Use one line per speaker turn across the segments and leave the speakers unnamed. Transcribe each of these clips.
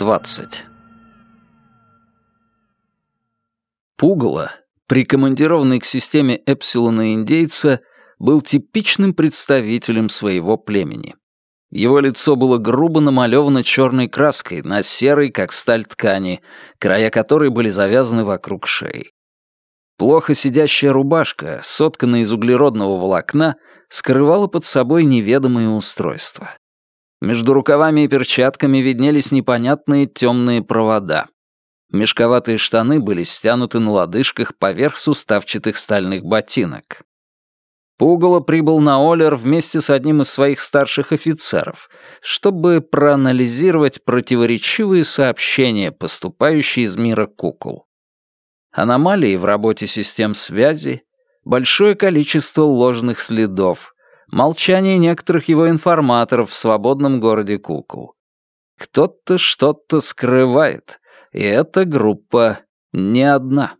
20. Пугало, прикомандированный к системе Эпсилона индейца, был типичным представителем своего племени. Его лицо было грубо намалевано черной краской на серой, как сталь ткани, края которой были завязаны вокруг шеи. Плохо сидящая рубашка, сотканная из углеродного волокна, скрывала под собой неведомые устройства. Между рукавами и перчатками виднелись непонятные темные провода. Мешковатые штаны были стянуты на лодыжках поверх суставчатых стальных ботинок. Пугало прибыл на Олер вместе с одним из своих старших офицеров, чтобы проанализировать противоречивые сообщения, поступающие из мира кукол. Аномалии в работе систем связи, большое количество ложных следов, молчание некоторых его информаторов в свободном городе кукол. Кто-то что-то скрывает, и эта группа не одна.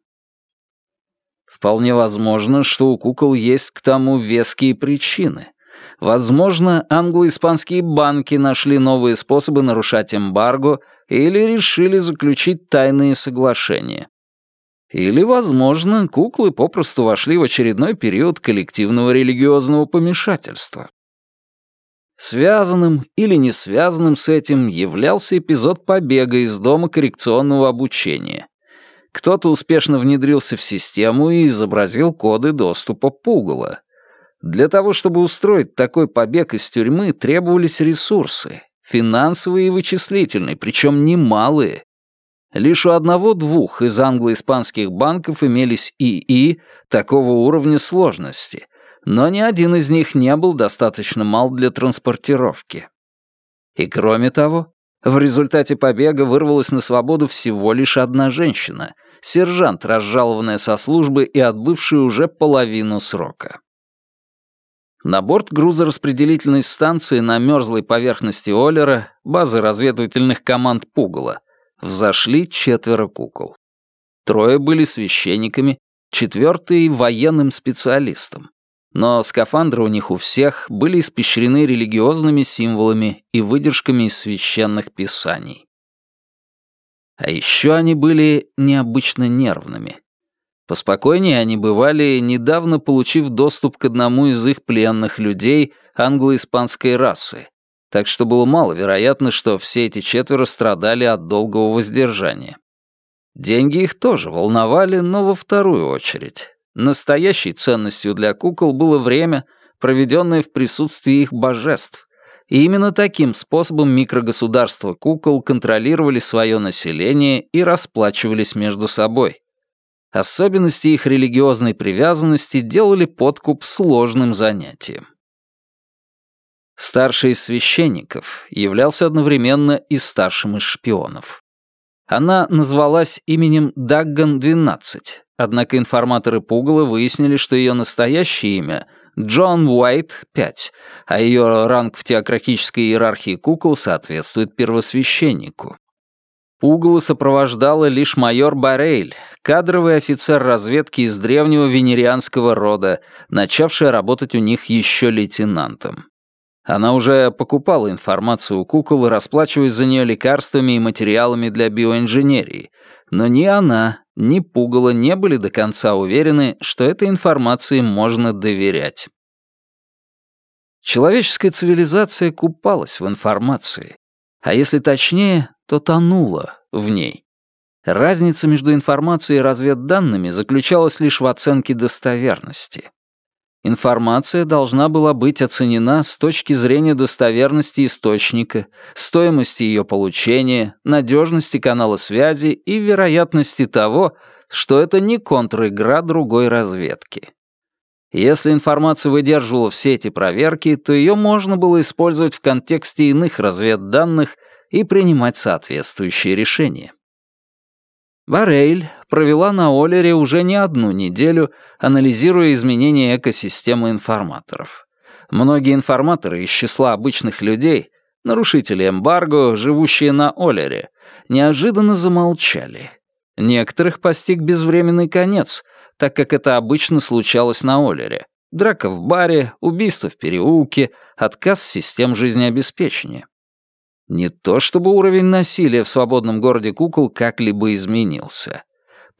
Вполне возможно, что у кукол есть к тому веские причины. Возможно, англо-испанские банки нашли новые способы нарушать эмбарго или решили заключить тайные соглашения. Или, возможно, куклы попросту вошли в очередной период коллективного религиозного помешательства. Связанным или не связанным с этим являлся эпизод побега из дома коррекционного обучения. Кто-то успешно внедрился в систему и изобразил коды доступа Пугала. Для того, чтобы устроить такой побег из тюрьмы, требовались ресурсы, финансовые и вычислительные, причем немалые. Лишь у одного-двух из англо-испанских банков имелись ИИ такого уровня сложности, но ни один из них не был достаточно мал для транспортировки. И кроме того, в результате побега вырвалась на свободу всего лишь одна женщина, сержант, разжалованная со службы и отбывшая уже половину срока. На борт грузораспределительной станции на мерзлой поверхности Оллера, базы разведывательных команд Пугала, взошли четверо кукол. Трое были священниками, четвертый — военным специалистом. Но скафандры у них у всех были испещрены религиозными символами и выдержками из священных писаний. А еще они были необычно нервными. Поспокойнее они бывали, недавно получив доступ к одному из их пленных людей англо-испанской расы, так что было маловероятно, что все эти четверо страдали от долгого воздержания. Деньги их тоже волновали, но во вторую очередь. Настоящей ценностью для кукол было время, проведенное в присутствии их божеств, и именно таким способом микрогосударства кукол контролировали свое население и расплачивались между собой. Особенности их религиозной привязанности делали подкуп сложным занятием. Старший из священников являлся одновременно и старшим из шпионов. Она назвалась именем Дагган-12, однако информаторы Пугала выяснили, что ее настоящее имя — Джон Уайт, 5, а ее ранг в теократической иерархии кукол соответствует первосвященнику. Пугало сопровождала лишь майор Барейль, кадровый офицер разведки из древнего венерианского рода, начавший работать у них еще лейтенантом. Она уже покупала информацию у кукол, расплачиваясь за нее лекарствами и материалами для биоинженерии, но ни она, ни Пугало не были до конца уверены, что этой информации можно доверять. Человеческая цивилизация купалась в информации, а если точнее, то тонула в ней. Разница между информацией и разведданными заключалась лишь в оценке достоверности. Информация должна была быть оценена с точки зрения достоверности источника, стоимости ее получения, надежности канала связи и вероятности того, что это не контр-игра другой разведки. Если информация выдерживала все эти проверки, то ее можно было использовать в контексте иных разведданных и принимать соответствующие решения. Барейль провела на Олере уже не одну неделю, анализируя изменения экосистемы информаторов. Многие информаторы из числа обычных людей, нарушители эмбарго, живущие на Олере, неожиданно замолчали. Некоторых постиг безвременный конец, так как это обычно случалось на Олере. Драка в баре, убийство в переулке, отказ систем жизнеобеспечения. Не то чтобы уровень насилия в свободном городе кукол как-либо изменился.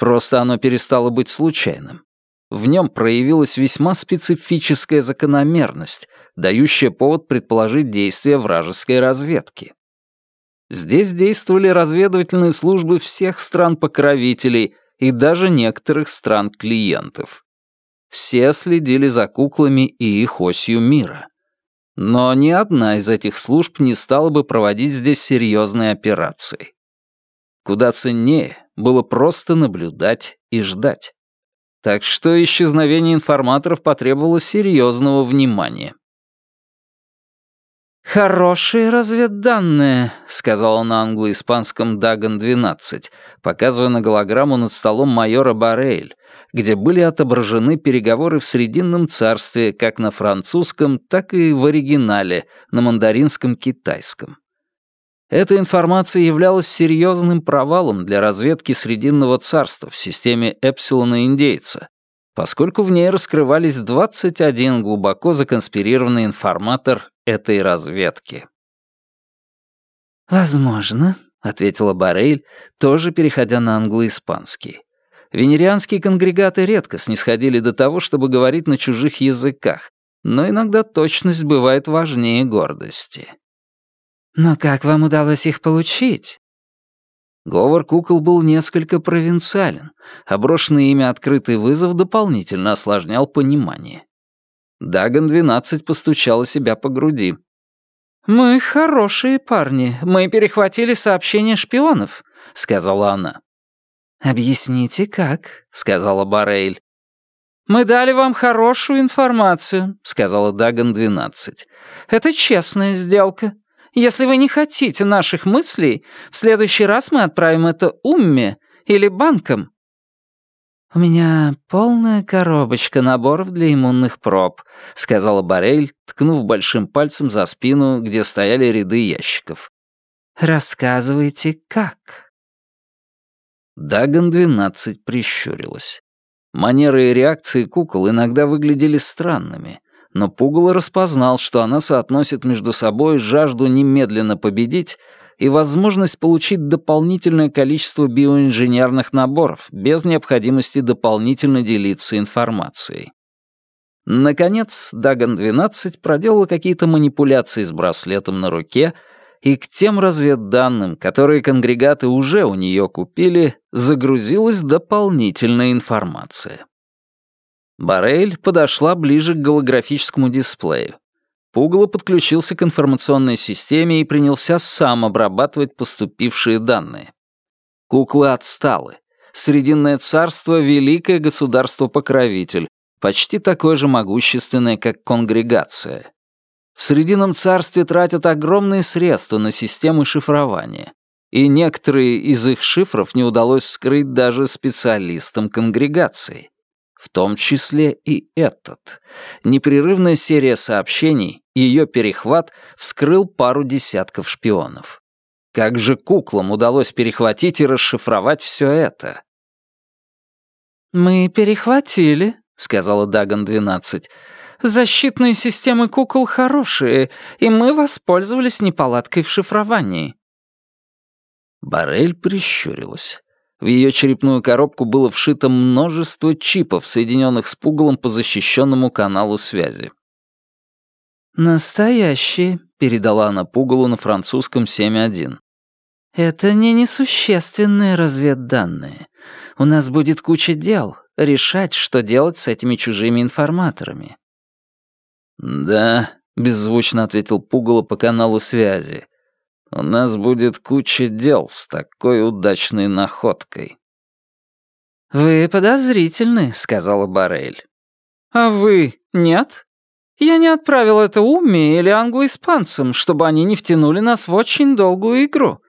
Просто оно перестало быть случайным. В нем проявилась весьма специфическая закономерность, дающая повод предположить действия вражеской разведки. Здесь действовали разведывательные службы всех стран-покровителей и даже некоторых стран-клиентов. Все следили за куклами и их осью мира. Но ни одна из этих служб не стала бы проводить здесь серьезные операции. Куда ценнее было просто наблюдать и ждать. Так что исчезновение информаторов потребовало серьезного внимания.
«Хорошие разведданные», — сказал он на англо-испанском «Даган-12», показывая на голограмму над столом майора Баррейль, где были отображены переговоры в Срединном царстве как на французском, так и в оригинале, на мандаринском китайском. Эта информация являлась серьезным провалом для разведки Срединного царства в системе Эпсилона-индейца, поскольку в ней раскрывались 21 глубоко законспирированный информатор этой разведки.
«Возможно», — ответила Барель, тоже переходя на англо-испанский. Венерианские конгрегаты редко снисходили до того, чтобы говорить на чужих языках, но иногда точность бывает важнее гордости.
«Но как вам удалось их получить?»
Говор кукол был несколько провинциален, а брошенный ими открытый вызов дополнительно осложнял понимание. Даган-12 постучала себя по груди.
«Мы хорошие парни, мы перехватили сообщение шпионов», — сказала она.
«Объясните, как?» — сказала Барейль.
«Мы дали вам хорошую информацию», — сказала Даган-12. «Это честная сделка. Если вы не хотите наших мыслей, в следующий раз мы отправим это Умме или банкам».
«У меня полная коробочка наборов для иммунных проб», — сказала Барель, ткнув большим пальцем за спину, где стояли ряды ящиков. «Рассказывайте, как?» Даган-12 прищурилась. Манеры и реакции кукол иногда выглядели странными, но Пугало распознал, что она соотносит между собой жажду немедленно победить и возможность получить дополнительное количество биоинженерных наборов без необходимости дополнительно делиться информацией. Наконец, Даган-12 проделала какие-то манипуляции с браслетом на руке, и к тем разведданным, которые конгрегаты уже у нее купили, загрузилась дополнительная информация. Барель подошла ближе к голографическому дисплею. Пугало подключился к информационной системе и принялся сам обрабатывать поступившие данные. Куклы отсталы. Срединное царство — великое государство-покровитель, почти такое же могущественное, как конгрегация. В Срединном царстве тратят огромные средства на системы шифрования, и некоторые из их шифров не удалось скрыть даже специалистам конгрегации в том числе и этот. Непрерывная серия сообщений, ее перехват вскрыл пару десятков шпионов. Как же куклам удалось перехватить и расшифровать все это?
«Мы перехватили», — сказала Даган-12. «Защитные системы кукол хорошие, и мы воспользовались неполадкой в шифровании».
Барель прищурилась. В ее черепную коробку было вшито множество чипов, соединенных с пугалом по защищенному каналу связи.
«Настоящие», — передала она пугалу на французском 7.1. «Это не несущественные разведданные. У нас будет куча дел, решать, что делать с этими чужими информаторами».
«Да», — беззвучно ответил пугало по каналу связи. У нас будет куча дел с такой удачной находкой».
«Вы подозрительны», — сказала Барель. «А вы нет? Я не отправил это Умме или англоиспанцам, чтобы они не втянули нас в очень долгую игру.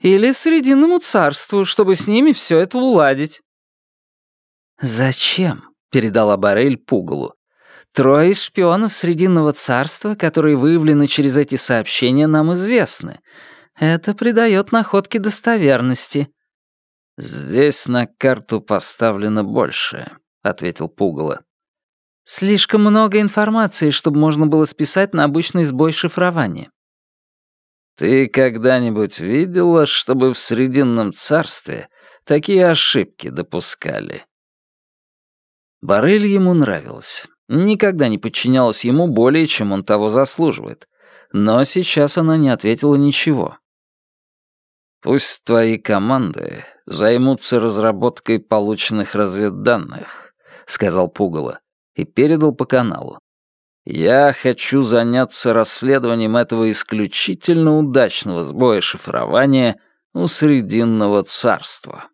Или Срединному царству, чтобы с ними все это уладить».
«Зачем?» — передала Барель Пугалу. Трое из шпионов Срединного царства, которые выявлены через эти сообщения, нам известны. Это придает находке достоверности». «Здесь на карту поставлено больше», — ответил Пугало.
«Слишком много информации, чтобы можно было списать на обычный сбой шифрования».
«Ты когда-нибудь видела, чтобы в Срединном царстве такие ошибки допускали?»
Барель ему нравилась. Никогда не подчинялась ему более, чем он того заслуживает. Но сейчас она не ответила ничего.
«Пусть твои команды займутся разработкой полученных разведданных», — сказал Пугало и передал по каналу. «Я хочу заняться расследованием этого исключительно удачного сбоя шифрования у Срединного царства».